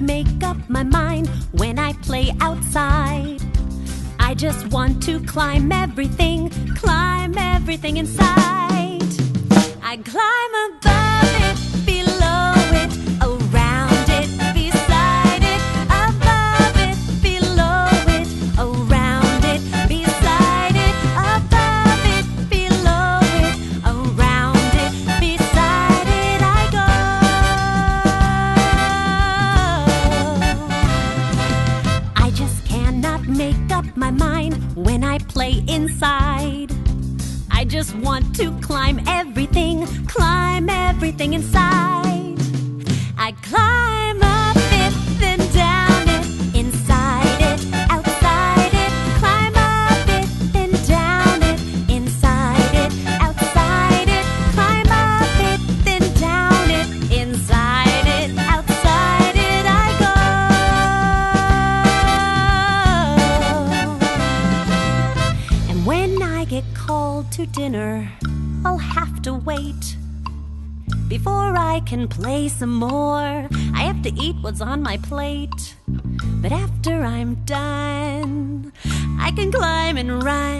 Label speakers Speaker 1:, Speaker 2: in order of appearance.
Speaker 1: make up my mind when I play outside. I just want to climb everything, climb everything inside. I climb my mind when I play inside. I just want to climb everything, climb everything inside. When I get called to dinner, I'll have to wait. Before I can play some more, I have to eat what's on my plate. But after I'm done, I can climb and run,